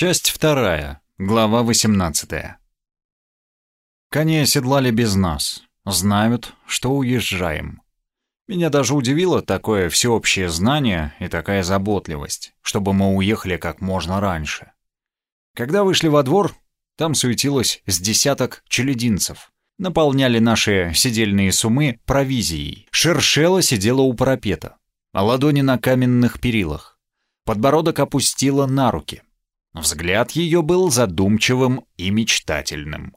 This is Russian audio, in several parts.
Часть вторая, глава 18. Коней оседлали без нас, знают, что уезжаем. Меня даже удивило такое всеобщее знание и такая заботливость, чтобы мы уехали как можно раньше. Когда вышли во двор, там суетилось с десяток челединцев. Наполняли наши сидельные сумы провизией. Шершела сидела у парапета, а ладони на каменных перилах. Подбородок опустила на руки. Взгляд ее был задумчивым и мечтательным.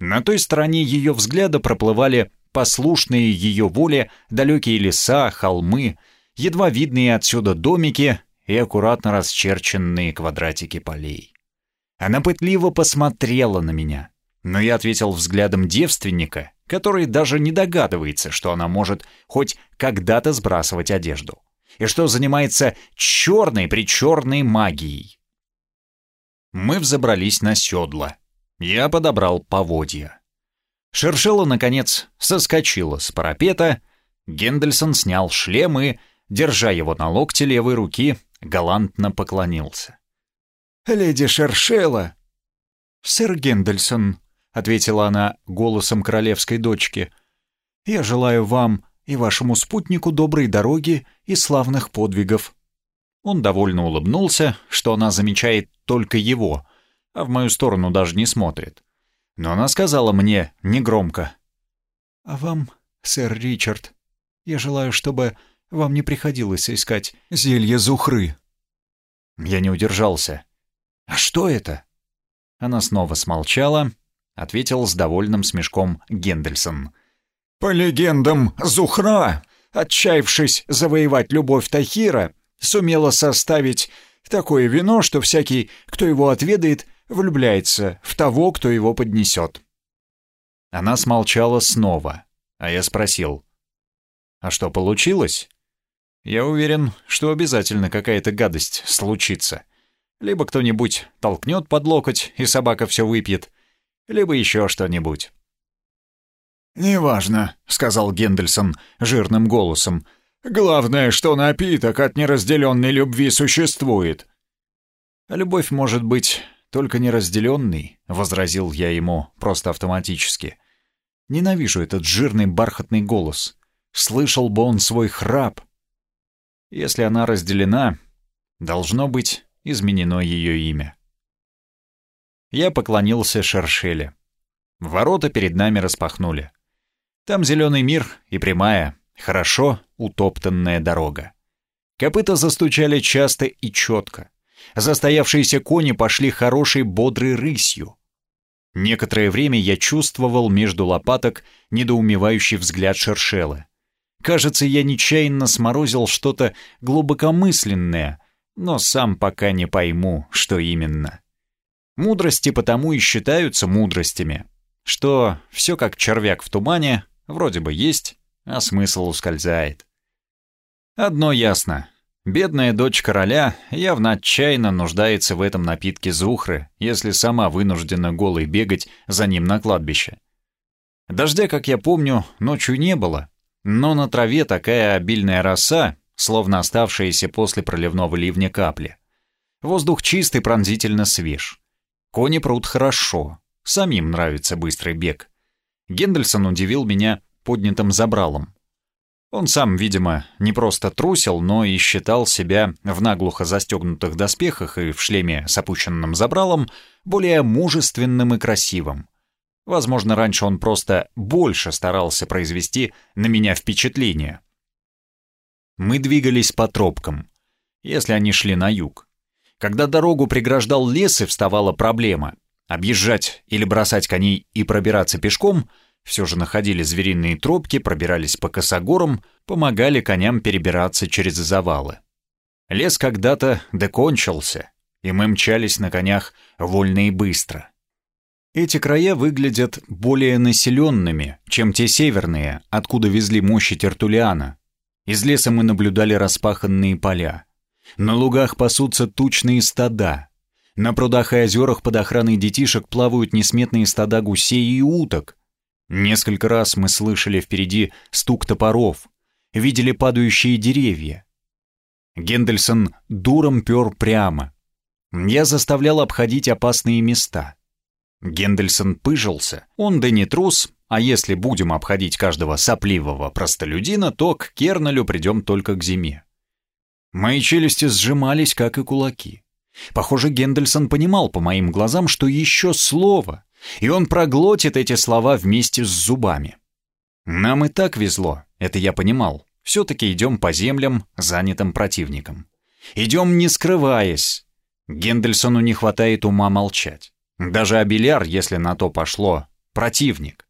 На той стороне ее взгляда проплывали послушные ее воле далекие леса, холмы, едва видные отсюда домики и аккуратно расчерченные квадратики полей. Она пытливо посмотрела на меня, но я ответил взглядом девственника, который даже не догадывается, что она может хоть когда-то сбрасывать одежду, и что занимается черной-причерной магией. Мы взобрались на седла. Я подобрал поводья. Шершела, наконец, соскочила с парапета. Гендельсон снял шлем и, держа его на локте левой руки, галантно поклонился. «Леди Шершела!» «Сэр Гендельсон», — ответила она голосом королевской дочки, — «я желаю вам и вашему спутнику доброй дороги и славных подвигов. Он довольно улыбнулся, что она замечает только его, а в мою сторону даже не смотрит. Но она сказала мне негромко. «А вам, сэр Ричард, я желаю, чтобы вам не приходилось искать зелье зухры». Я не удержался. «А что это?» Она снова смолчала, ответил с довольным смешком Гендельсон. «По легендам, Зухра, отчаявшись завоевать любовь Тахира, сумела составить такое вино, что всякий, кто его отведает, влюбляется в того, кто его поднесет. Она смолчала снова, а я спросил. «А что, получилось?» «Я уверен, что обязательно какая-то гадость случится. Либо кто-нибудь толкнет под локоть, и собака все выпьет, либо еще что-нибудь». «Неважно», — сказал Гендельсон жирным голосом, — Главное, что напиток от неразделенной любви существует». «Любовь может быть только неразделенной», — возразил я ему просто автоматически. «Ненавижу этот жирный бархатный голос. Слышал бы он свой храп. Если она разделена, должно быть изменено ее имя». Я поклонился Шершеле. Ворота перед нами распахнули. Там зеленый мир и прямая, Хорошо утоптанная дорога. Копыта застучали часто и четко. Застоявшиеся кони пошли хорошей бодрой рысью. Некоторое время я чувствовал между лопаток недоумевающий взгляд Шершелы. Кажется, я нечаянно сморозил что-то глубокомысленное, но сам пока не пойму, что именно. Мудрости потому и считаются мудростями, что все как червяк в тумане, вроде бы есть, а смысл ускользает. Одно ясно. Бедная дочь короля явно отчаянно нуждается в этом напитке зухры, если сама вынуждена голой бегать за ним на кладбище. Дождя, как я помню, ночью не было, но на траве такая обильная роса, словно оставшиеся после проливного ливня капли. Воздух чистый, пронзительно свеж. Кони прут хорошо, самим нравится быстрый бег. Гендельсон удивил меня поднятым забралом. Он сам, видимо, не просто трусил, но и считал себя в наглухо застегнутых доспехах и в шлеме с опущенным забралом более мужественным и красивым. Возможно, раньше он просто больше старался произвести на меня впечатление. Мы двигались по тропкам, если они шли на юг. Когда дорогу преграждал лес и вставала проблема — объезжать или бросать коней и пробираться пешком — все же находили звериные тропки, пробирались по косогорам, помогали коням перебираться через завалы. Лес когда-то докончился, и мы мчались на конях вольно и быстро. Эти края выглядят более населенными, чем те северные, откуда везли мощи Тертулиана. Из леса мы наблюдали распаханные поля. На лугах пасутся тучные стада. На прудах и озерах под охраной детишек плавают несметные стада гусей и уток, Несколько раз мы слышали впереди стук топоров, видели падающие деревья. Гендельсон дуром пер прямо. Я заставлял обходить опасные места. Гендельсон пыжился, он да не трус, а если будем обходить каждого сопливого простолюдина, то к Кернелю придем только к зиме. Мои челюсти сжимались, как и кулаки. Похоже, Гендельсон понимал по моим глазам, что еще слово, и он проглотит эти слова вместе с зубами. Нам и так везло, это я понимал. Все-таки идем по землям, занятым противником. Идем не скрываясь. Гендельсону не хватает ума молчать. Даже Абеляр, если на то пошло, противник.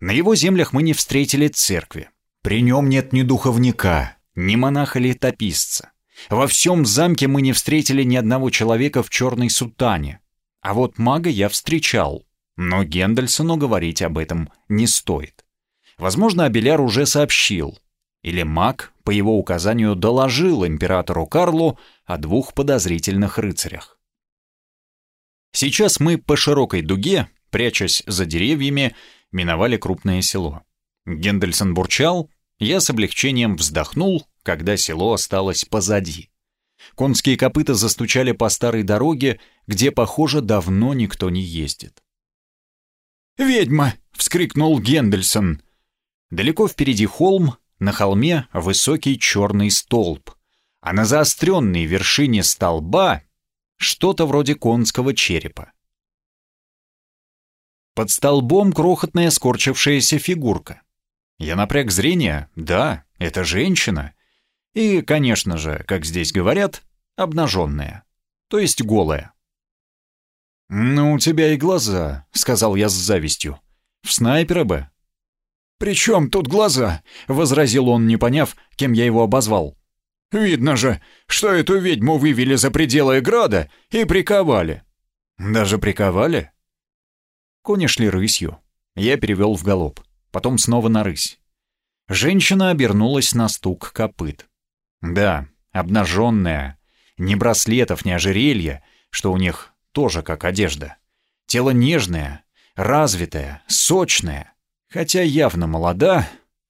На его землях мы не встретили церкви. При нем нет ни духовника, ни монаха-летописца. Во всем замке мы не встретили ни одного человека в черной сутане. А вот мага я встречал, но Гендельсону говорить об этом не стоит. Возможно, Абеляр уже сообщил, или маг по его указанию доложил императору Карлу о двух подозрительных рыцарях. Сейчас мы по широкой дуге, прячась за деревьями, миновали крупное село. Гендельсон бурчал, я с облегчением вздохнул, когда село осталось позади. Конские копыта застучали по старой дороге, где, похоже, давно никто не ездит. «Ведьма!» — вскрикнул Гендельсон. Далеко впереди холм, на холме высокий черный столб, а на заостренной вершине столба что-то вроде конского черепа. Под столбом крохотная скорчившаяся фигурка. Я напряг зрение, да, это женщина. И, конечно же, как здесь говорят, обнаженная, то есть голая. «Ну, у тебя и глаза», — сказал я с завистью. «В снайпера бы». «При чем тут глаза?» — возразил он, не поняв, кем я его обозвал. «Видно же, что эту ведьму вывели за пределы града и приковали». «Даже приковали?» Кони шли рысью. Я перевел в галоп, потом снова на рысь. Женщина обернулась на стук копыт. Да, обнаженная. Ни браслетов, ни ожерелья, что у них тоже как одежда. Тело нежное, развитое, сочное. Хотя явно молода,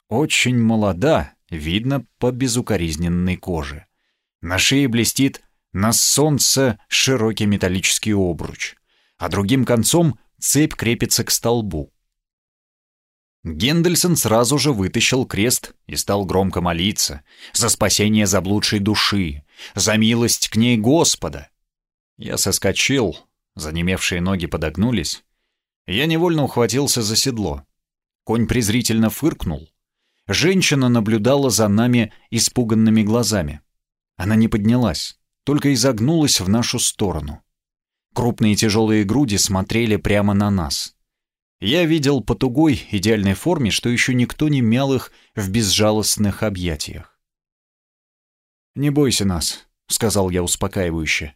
очень молода, видно по безукоризненной коже. На шее блестит на солнце широкий металлический обруч, а другим концом цепь крепится к столбу. Гендельсон сразу же вытащил крест и стал громко молиться за спасение заблудшей души, за милость к ней Господа. Я соскочил, занемевшие ноги подогнулись. Я невольно ухватился за седло. Конь презрительно фыркнул. Женщина наблюдала за нами испуганными глазами. Она не поднялась, только изогнулась в нашу сторону. Крупные тяжелые груди смотрели прямо на нас. Я видел по тугой, идеальной форме, что еще никто не мял их в безжалостных объятиях. «Не бойся нас», — сказал я успокаивающе.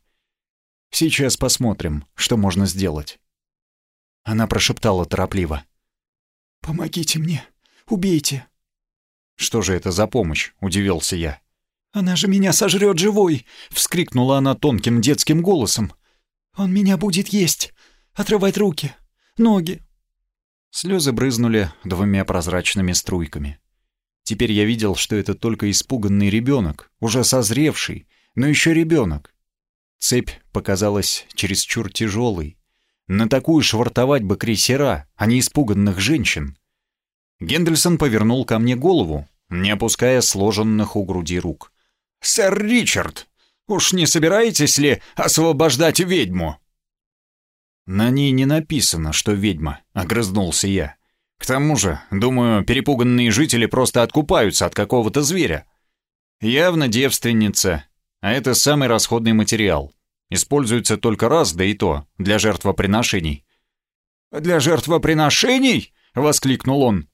«Сейчас посмотрим, что можно сделать». Она прошептала торопливо. «Помогите мне, убейте». «Что же это за помощь?» — удивился я. «Она же меня сожрет живой!» — вскрикнула она тонким детским голосом. Он меня будет есть, отрывать руки, ноги. Слезы брызнули двумя прозрачными струйками. Теперь я видел, что это только испуганный ребенок, уже созревший, но еще ребенок. Цепь показалась чересчур тяжелой. На такую швартовать бы крейсера, а не испуганных женщин. Гендельсон повернул ко мне голову, не опуская сложенных у груди рук. «Сэр Ричард, Уж не собираетесь ли освобождать ведьму?» «На ней не написано, что ведьма», — огрызнулся я. «К тому же, думаю, перепуганные жители просто откупаются от какого-то зверя. Явно девственница, а это самый расходный материал. Используется только раз, да и то, для жертвоприношений». «Для жертвоприношений?» — воскликнул он.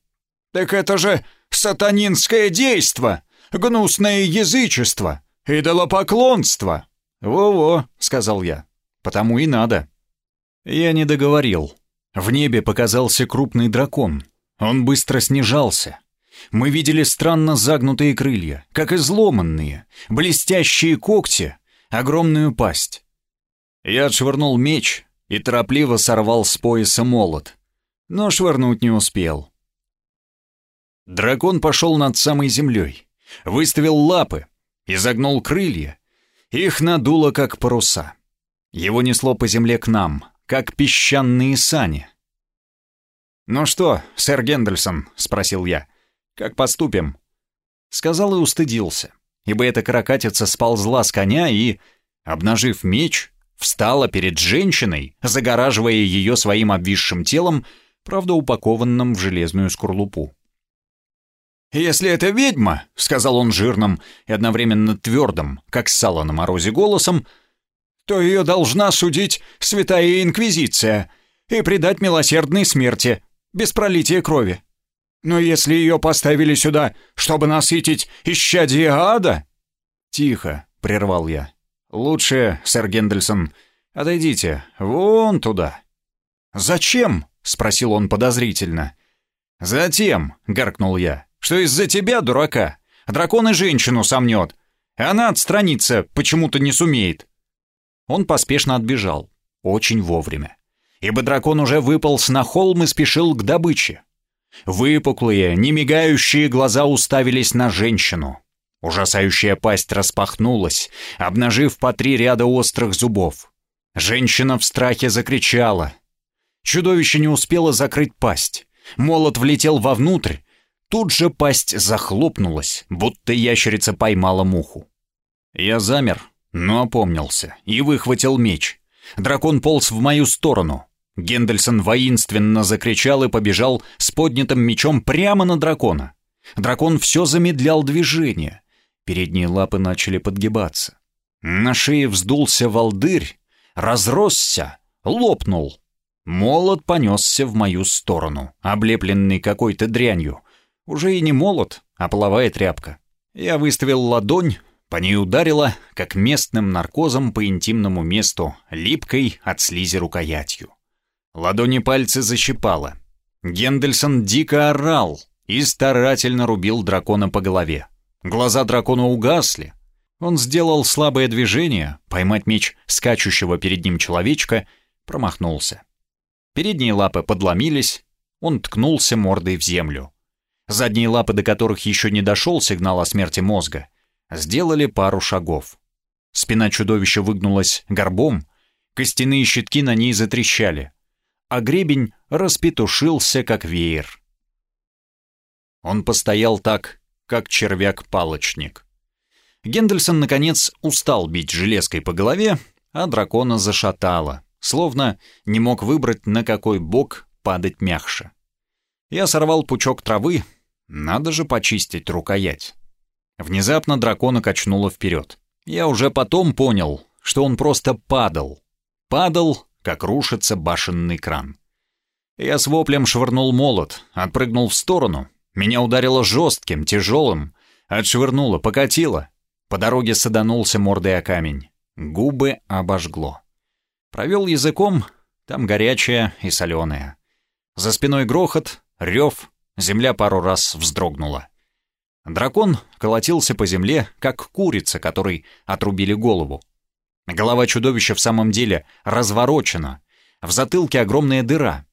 «Так это же сатанинское действо, гнусное язычество. «Идолопоклонство!» «Во-во», — сказал я. «Потому и надо». Я не договорил. В небе показался крупный дракон. Он быстро снижался. Мы видели странно загнутые крылья, как изломанные, блестящие когти, огромную пасть. Я отшвырнул меч и торопливо сорвал с пояса молот, но швырнуть не успел. Дракон пошел над самой землей, выставил лапы, изогнул крылья. Их надуло, как паруса. Его несло по земле к нам, как песчаные сани. «Ну что, сэр Гендельсон?» — спросил я. «Как поступим?» Сказал и устыдился, ибо эта каракатица сползла с коня и, обнажив меч, встала перед женщиной, загораживая ее своим обвисшим телом, правда упакованным в железную скорлупу. «Если это ведьма», — сказал он жирным и одновременно твердым, как сало на морозе голосом, «то ее должна судить святая инквизиция и предать милосердной смерти, без пролития крови. Но если ее поставили сюда, чтобы насытить исчадие ада...» «Тихо», — прервал я. «Лучше, сэр Гендельсон, отойдите вон туда». «Зачем?» — спросил он подозрительно. «Затем», — гаркнул я, — «что из-за тебя, дурака, дракон и женщину сомнет. Она отстраниться почему-то не сумеет». Он поспешно отбежал, очень вовремя, ибо дракон уже выполз на холм и спешил к добыче. Выпуклые, немигающие глаза уставились на женщину. Ужасающая пасть распахнулась, обнажив по три ряда острых зубов. Женщина в страхе закричала, Чудовище не успело закрыть пасть. Молот влетел вовнутрь. Тут же пасть захлопнулась, будто ящерица поймала муху. Я замер, но опомнился и выхватил меч. Дракон полз в мою сторону. Гендельсон воинственно закричал и побежал с поднятым мечом прямо на дракона. Дракон все замедлял движение. Передние лапы начали подгибаться. На шее вздулся волдырь, разросся, лопнул. Молот понесся в мою сторону, облепленный какой-то дрянью. Уже и не молот, а половая тряпка. Я выставил ладонь, по ней ударила, как местным наркозом по интимному месту, липкой от слизи рукоятью. Ладони пальцы защипало. Гендельсон дико орал и старательно рубил дракона по голове. Глаза дракона угасли. Он сделал слабое движение, поймать меч скачущего перед ним человечка, промахнулся. Передние лапы подломились, он ткнулся мордой в землю. Задние лапы, до которых еще не дошел сигнал о смерти мозга, сделали пару шагов. Спина чудовища выгнулась горбом, костяные щитки на ней затрещали, а гребень распетушился, как веер. Он постоял так, как червяк-палочник. Гендельсон, наконец, устал бить железкой по голове, а дракона зашатало словно не мог выбрать, на какой бок падать мягче. Я сорвал пучок травы, надо же почистить рукоять. Внезапно дракона качнуло вперед. Я уже потом понял, что он просто падал. Падал, как рушится башенный кран. Я с воплем швырнул молот, отпрыгнул в сторону. Меня ударило жестким, тяжелым, отшвырнуло, покатило. По дороге саданулся мордой о камень. Губы обожгло. Провел языком, там горячее и соленое. За спиной грохот, рев, земля пару раз вздрогнула. Дракон колотился по земле, как курица, которой отрубили голову. Голова чудовища в самом деле разворочена, в затылке огромная дыра.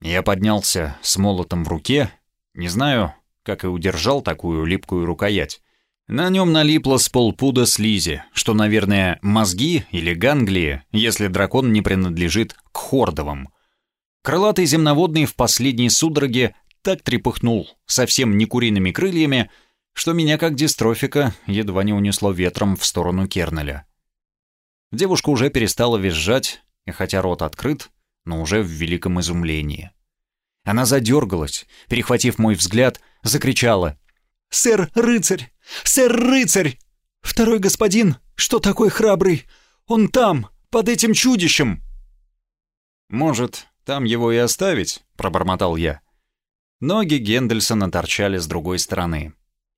Я поднялся с молотом в руке, не знаю, как и удержал такую липкую рукоять. На нем налипло с полпуда слизи, что, наверное, мозги или ганглии, если дракон не принадлежит к хордовым. Крылатый земноводный в последней судороге так трепыхнул совсем не куриными крыльями, что меня как дистрофика едва не унесло ветром в сторону Кернеля. Девушка уже перестала визжать, и хотя рот открыт, но уже в великом изумлении. Она задергалась, перехватив мой взгляд, закричала «Сэр-рыцарь! Сэр-рыцарь! Второй господин, что такой храбрый? Он там, под этим чудищем!» «Может, там его и оставить?» — пробормотал я. Ноги Гендельсона торчали с другой стороны.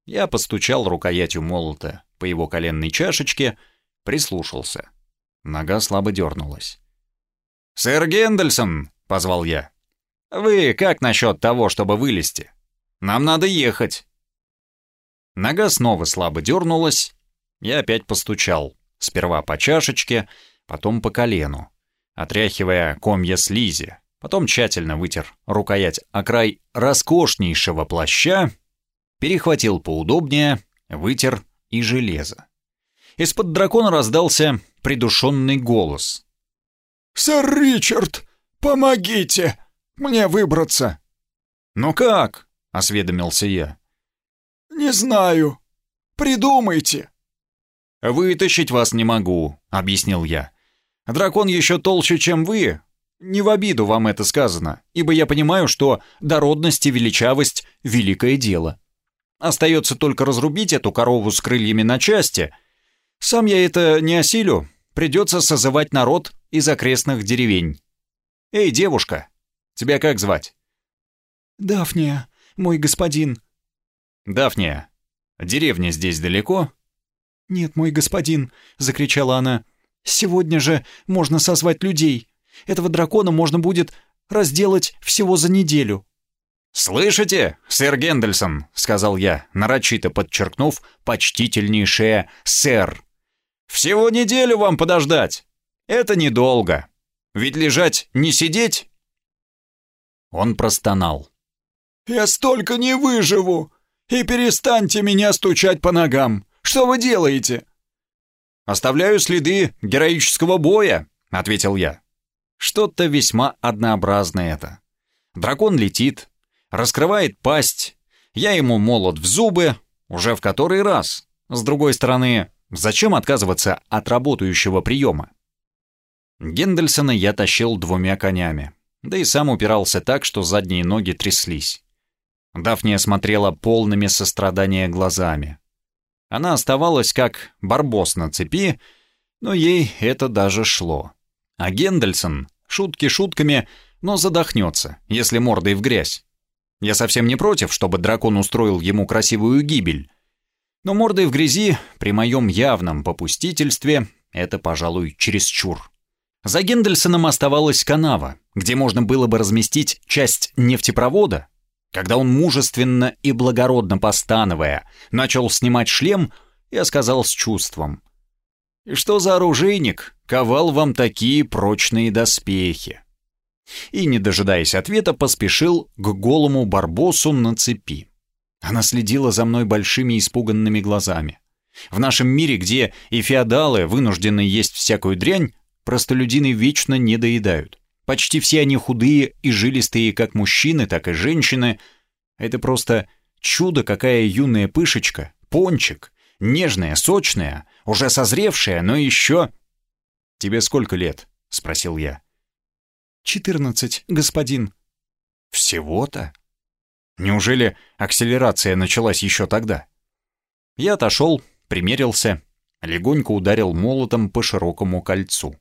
Я постучал рукоятью молота по его коленной чашечке, прислушался. Нога слабо дернулась. «Сэр Гендельсон!» — позвал я. «Вы как насчет того, чтобы вылезти? Нам надо ехать!» Нога снова слабо дернулась. Я опять постучал. Сперва по чашечке, потом по колену, отряхивая комья слизи. Потом тщательно вытер рукоять о край роскошнейшего плаща, перехватил поудобнее, вытер и железо. Из-под дракона раздался придушенный голос. «Сэр Ричард, помогите! Мне выбраться!» «Ну как?» — осведомился я. «Не знаю. Придумайте!» «Вытащить вас не могу», — объяснил я. «Дракон еще толще, чем вы. Не в обиду вам это сказано, ибо я понимаю, что дородность и величавость — великое дело. Остается только разрубить эту корову с крыльями на части. Сам я это не осилю, придется созывать народ из окрестных деревень. Эй, девушка, тебя как звать?» «Дафния, мой господин». «Дафния, деревня здесь далеко?» «Нет, мой господин», — закричала она. «Сегодня же можно созвать людей. Этого дракона можно будет разделать всего за неделю». «Слышите, сэр Гендельсон?» — сказал я, нарочито подчеркнув почтительнейшее «сэр». «Всего неделю вам подождать. Это недолго. Ведь лежать не сидеть?» Он простонал. «Я столько не выживу! И перестаньте меня стучать по ногам! Что вы делаете?» «Оставляю следы героического боя», — ответил я. Что-то весьма однообразное это. Дракон летит, раскрывает пасть, я ему молот в зубы, уже в который раз. С другой стороны, зачем отказываться от работающего приема? Гендельсона я тащил двумя конями, да и сам упирался так, что задние ноги тряслись. Дафния смотрела полными сострадания глазами. Она оставалась как барбос на цепи, но ей это даже шло. А Гендельсон, шутки шутками, но задохнется, если мордой в грязь. Я совсем не против, чтобы дракон устроил ему красивую гибель. Но мордой в грязи, при моем явном попустительстве, это, пожалуй, чересчур. За Гендельсоном оставалась канава, где можно было бы разместить часть нефтепровода, когда он мужественно и благородно постановая начал снимать шлем, я сказал с чувством. «И что за оружейник ковал вам такие прочные доспехи?» И, не дожидаясь ответа, поспешил к голому барбосу на цепи. Она следила за мной большими испуганными глазами. В нашем мире, где и феодалы вынуждены есть всякую дрянь, простолюдины вечно не доедают. Почти все они худые и жилистые как мужчины, так и женщины. Это просто чудо, какая юная пышечка, пончик, нежная, сочная, уже созревшая, но еще... «Тебе сколько лет?» — спросил я. «Четырнадцать, господин». «Всего-то?» Неужели акселерация началась еще тогда? Я отошел, примерился, легонько ударил молотом по широкому кольцу.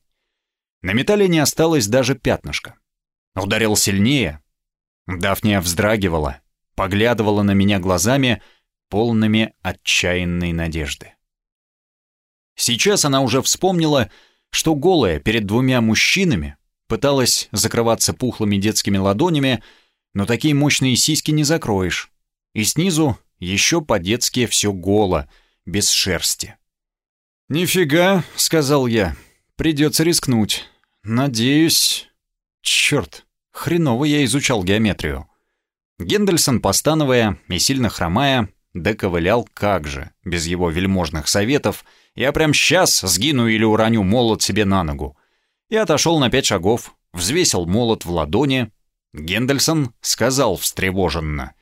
На металле не осталось даже пятнышка. Ударил сильнее. Дафния вздрагивала, поглядывала на меня глазами, полными отчаянной надежды. Сейчас она уже вспомнила, что голая перед двумя мужчинами пыталась закрываться пухлыми детскими ладонями, но такие мощные сиськи не закроешь. И снизу еще по-детски все голо, без шерсти. «Нифига», — сказал я, — «придется рискнуть». «Надеюсь...» «Черт, хреново я изучал геометрию». Гендельсон, постановая и сильно хромая, доковылял как же, без его вельможных советов, я прям сейчас сгину или уроню молот себе на ногу. Я отошел на пять шагов, взвесил молот в ладони. Гендельсон сказал встревоженно.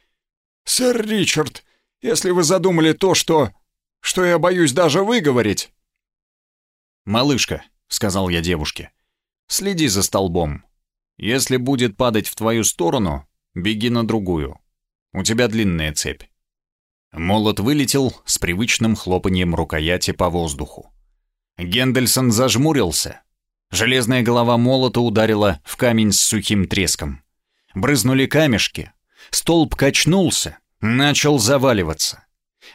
«Сэр Ричард, если вы задумали то, что... что я боюсь даже выговорить...» «Малышка», — сказал я девушке, — Следи за столбом. Если будет падать в твою сторону, беги на другую. У тебя длинная цепь. Молот вылетел с привычным хлопанием рукояти по воздуху. Гендельсон зажмурился. Железная голова молота ударила в камень с сухим треском. Брызнули камешки. Столб качнулся, начал заваливаться.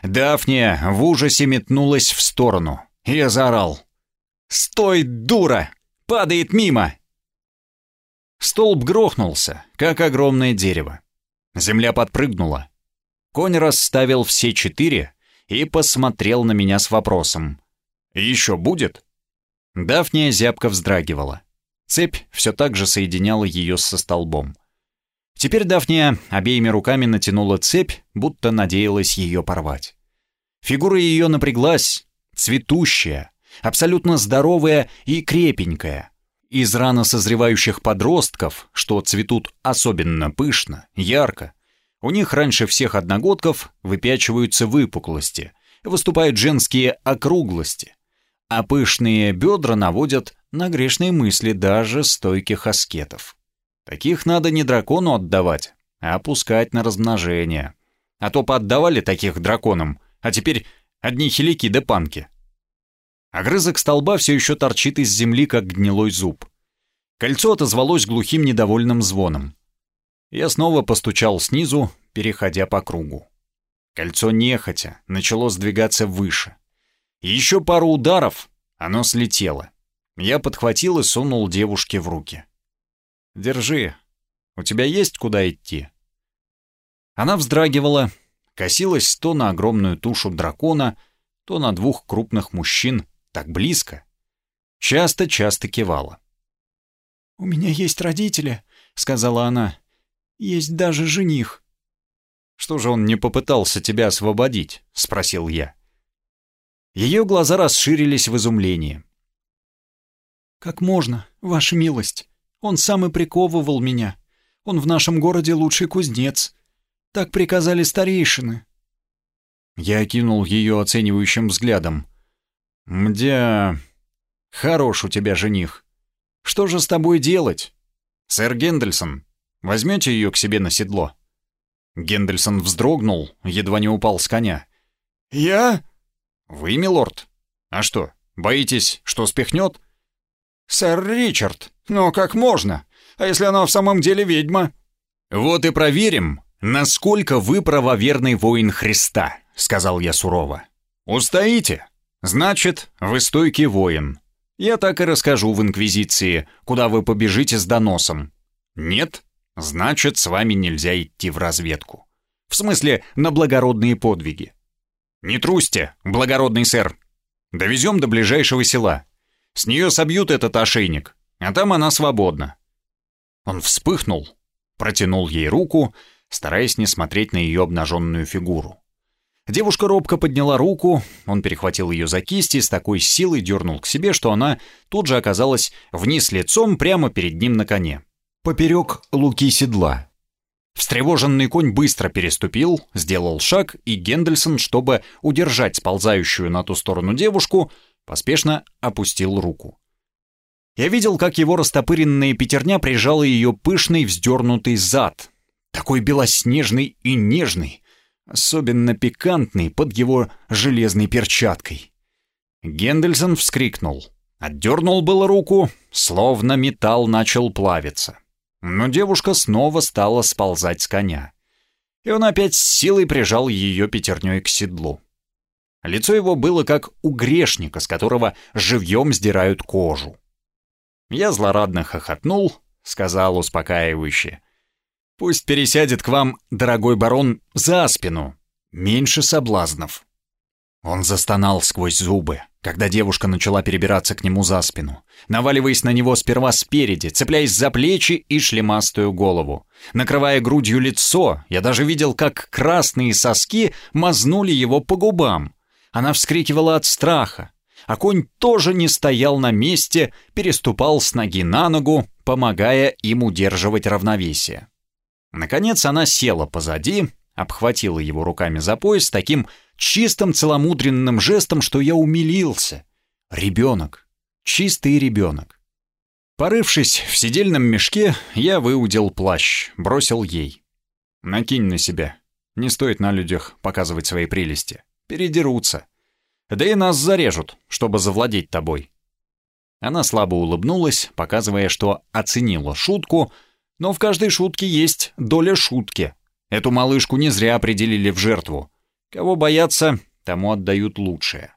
Дафния в ужасе метнулась в сторону. Я заорал. «Стой, дура! падает мимо!» Столб грохнулся, как огромное дерево. Земля подпрыгнула. Конь расставил все четыре и посмотрел на меня с вопросом. «Еще будет?» Дафния зябко вздрагивала. Цепь все так же соединяла ее со столбом. Теперь Дафния обеими руками натянула цепь, будто надеялась ее порвать. Фигура ее напряглась, цветущая, абсолютно здоровая и крепенькая. Из рано созревающих подростков, что цветут особенно пышно, ярко, у них раньше всех одногодков выпячиваются выпуклости, выступают женские округлости, а пышные бедра наводят на грешные мысли даже стойких аскетов. Таких надо не дракону отдавать, а опускать на размножение. А то поотдавали таких драконам, а теперь одни хилики да панки. Огрызок столба все еще торчит из земли, как гнилой зуб. Кольцо отозвалось глухим недовольным звоном. Я снова постучал снизу, переходя по кругу. Кольцо нехотя начало сдвигаться выше. Еще пару ударов, оно слетело. Я подхватил и сунул девушке в руки. «Держи. У тебя есть куда идти?» Она вздрагивала, косилась то на огромную тушу дракона, то на двух крупных мужчин, так близко. Часто-часто кивала. «У меня есть родители», — сказала она. «Есть даже жених». «Что же он не попытался тебя освободить?» — спросил я. Ее глаза расширились в изумлении. «Как можно, ваша милость? Он сам и приковывал меня. Он в нашем городе лучший кузнец. Так приказали старейшины». Я окинул ее оценивающим взглядом. «Мдя... Хорош у тебя жених. Что же с тобой делать? Сэр Гендельсон, возьмете ее к себе на седло?» Гендельсон вздрогнул, едва не упал с коня. «Я?» «Вы, милорд? А что, боитесь, что спихнет?» «Сэр Ричард, но как можно? А если она в самом деле ведьма?» «Вот и проверим, насколько вы правоверный воин Христа», — сказал я сурово. «Устоите? Значит, вы стойкий воин. Я так и расскажу в Инквизиции, куда вы побежите с доносом. Нет? Значит, с вами нельзя идти в разведку. В смысле, на благородные подвиги. Не трусьте, благородный сэр. Довезем до ближайшего села. С нее собьют этот ошейник, а там она свободна». Он вспыхнул, протянул ей руку, стараясь не смотреть на ее обнаженную фигуру. Девушка робко подняла руку, он перехватил ее за кисти и с такой силой дернул к себе, что она тут же оказалась вниз лицом прямо перед ним на коне. Поперек луки седла. Встревоженный конь быстро переступил, сделал шаг, и Гендельсон, чтобы удержать сползающую на ту сторону девушку, Поспешно опустил руку. Я видел, как его растопыренная пятерня прижала ее пышный вздернутый зад, такой белоснежный и нежный, особенно пикантный под его железной перчаткой. Гендельсон вскрикнул, отдернул было руку, словно металл начал плавиться. Но девушка снова стала сползать с коня. И он опять с силой прижал ее пятерней к седлу. Лицо его было как у грешника, с которого живьем сдирают кожу. Я злорадно хохотнул, сказал успокаивающе. «Пусть пересядет к вам, дорогой барон, за спину. Меньше соблазнов». Он застонал сквозь зубы, когда девушка начала перебираться к нему за спину, наваливаясь на него сперва спереди, цепляясь за плечи и шлемастую голову. Накрывая грудью лицо, я даже видел, как красные соски мазнули его по губам. Она вскрикивала от страха, а конь тоже не стоял на месте, переступал с ноги на ногу, помогая им удерживать равновесие. Наконец она села позади, обхватила его руками за пояс таким чистым целомудренным жестом, что я умилился. Ребенок. Чистый ребенок. Порывшись в сидельном мешке, я выудил плащ, бросил ей. «Накинь на себя. Не стоит на людях показывать свои прелести передерутся. Да и нас зарежут, чтобы завладеть тобой». Она слабо улыбнулась, показывая, что оценила шутку, но в каждой шутке есть доля шутки. Эту малышку не зря определили в жертву. Кого боятся, тому отдают лучшее.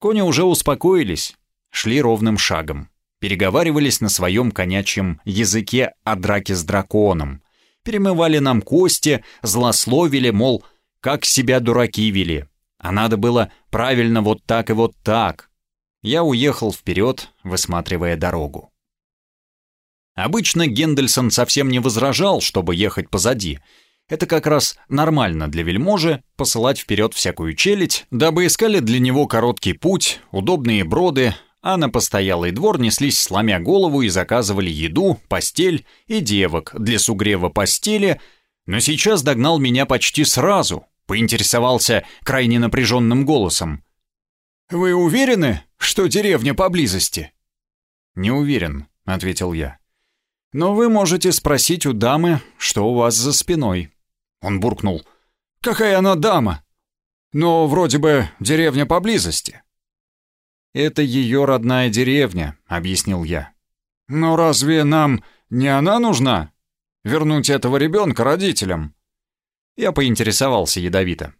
Кони уже успокоились, шли ровным шагом, переговаривались на своем конячьем языке о драке с драконом, перемывали нам кости, злословили, мол, как себя дураки вели. А надо было правильно вот так и вот так. Я уехал вперед, высматривая дорогу. Обычно Гендельсон совсем не возражал, чтобы ехать позади. Это как раз нормально для вельможи посылать вперед всякую челядь, дабы искали для него короткий путь, удобные броды, а на постоялый двор неслись, сломя голову, и заказывали еду, постель и девок для сугрева постели, но сейчас догнал меня почти сразу, поинтересовался крайне напряженным голосом. «Вы уверены, что деревня поблизости?» «Не уверен», — ответил я. «Но вы можете спросить у дамы, что у вас за спиной». Он буркнул. «Какая она дама? Но вроде бы деревня поблизости». «Это ее родная деревня», — объяснил я. «Но разве нам не она нужна? Вернуть этого ребенка родителям?» Я поинтересовался ядовито.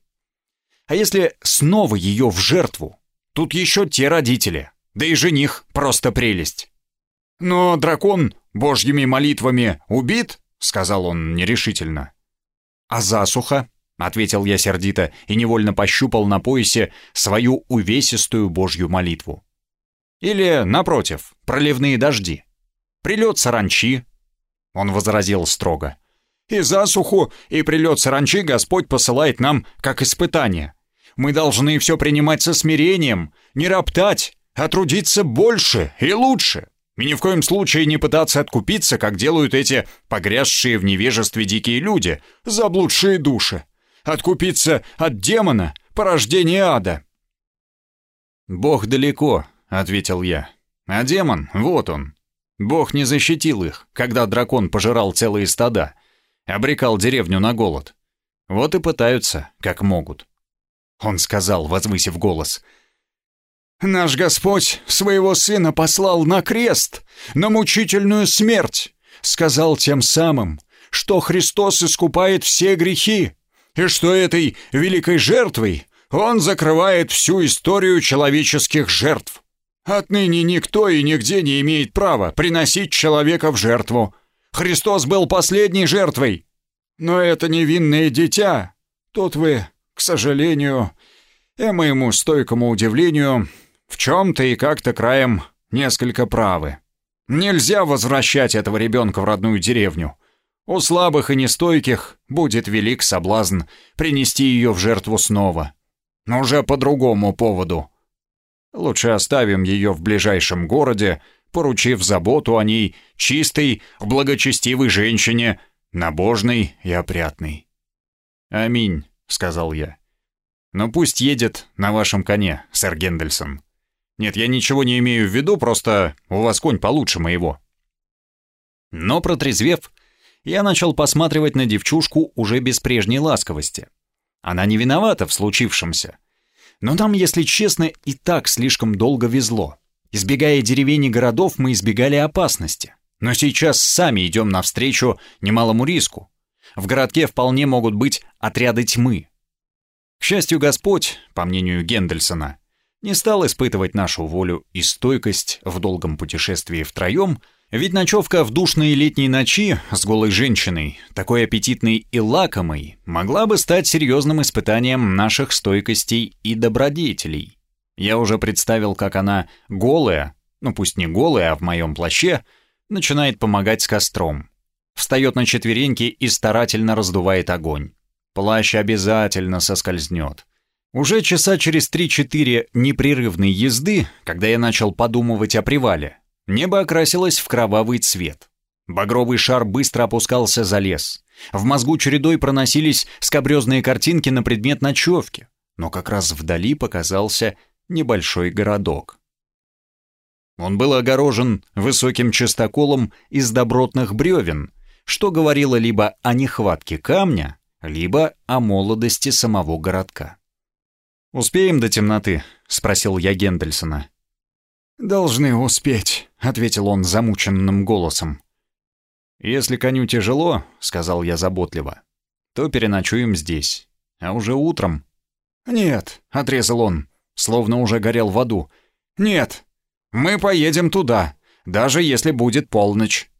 «А если снова ее в жертву? Тут еще те родители, да и жених просто прелесть». «Но дракон божьими молитвами убит?» — сказал он нерешительно. «А засуха?» — ответил я сердито и невольно пощупал на поясе свою увесистую божью молитву. «Или, напротив, проливные дожди. Прилет саранчи». Он возразил строго. «И засуху, и прилет саранчи Господь посылает нам как испытание. Мы должны все принимать со смирением, не роптать, а трудиться больше и лучше. И ни в коем случае не пытаться откупиться, как делают эти погрязшие в невежестве дикие люди, заблудшие души откупиться от демона, порождения ада. «Бог далеко», — ответил я. «А демон, вот он. Бог не защитил их, когда дракон пожирал целые стада, обрекал деревню на голод. Вот и пытаются, как могут». Он сказал, возвысив голос. «Наш Господь своего Сына послал на крест, на мучительную смерть, сказал тем самым, что Христос искупает все грехи, и что этой великой жертвой он закрывает всю историю человеческих жертв. Отныне никто и нигде не имеет права приносить человека в жертву. Христос был последней жертвой. Но это невинное дитя. Тут вы, к сожалению, и моему стойкому удивлению, в чем-то и как-то краем несколько правы. Нельзя возвращать этого ребенка в родную деревню. У слабых и нестойких будет велик соблазн принести ее в жертву снова. Но уже по другому поводу. Лучше оставим ее в ближайшем городе, поручив заботу о ней чистой, благочестивой женщине, набожной и опрятной. «Аминь», — сказал я. «Но пусть едет на вашем коне, сэр Гендельсон. Нет, я ничего не имею в виду, просто у вас конь получше моего». Но протрезвев, я начал посматривать на девчушку уже без прежней ласковости. Она не виновата в случившемся. Но нам, если честно, и так слишком долго везло. Избегая деревень и городов, мы избегали опасности. Но сейчас сами идем навстречу немалому риску. В городке вполне могут быть отряды тьмы. К счастью, Господь, по мнению Гендельсона, не стал испытывать нашу волю и стойкость в долгом путешествии втроем — ведь ночевка в душной летней ночи с голой женщиной, такой аппетитной и лакомой, могла бы стать серьезным испытанием наших стойкостей и добродетелей. Я уже представил, как она голая, ну пусть не голая, а в моем плаще, начинает помогать с костром. Встает на четвереньки и старательно раздувает огонь. Плащ обязательно соскользнет. Уже часа через три-четыре непрерывной езды, когда я начал подумывать о привале, Небо окрасилось в кровавый цвет. Багровый шар быстро опускался за лес. В мозгу чередой проносились скобрезные картинки на предмет ночевки, но как раз вдали показался небольшой городок. Он был огорожен высоким частоколом из добротных бревен, что говорило либо о нехватке камня, либо о молодости самого городка. «Успеем до темноты?» — спросил я Гендельсона. «Должны успеть», — ответил он замученным голосом. «Если коню тяжело», — сказал я заботливо, — «то переночуем здесь. А уже утром...» «Нет», — отрезал он, словно уже горел в аду. «Нет, мы поедем туда, даже если будет полночь».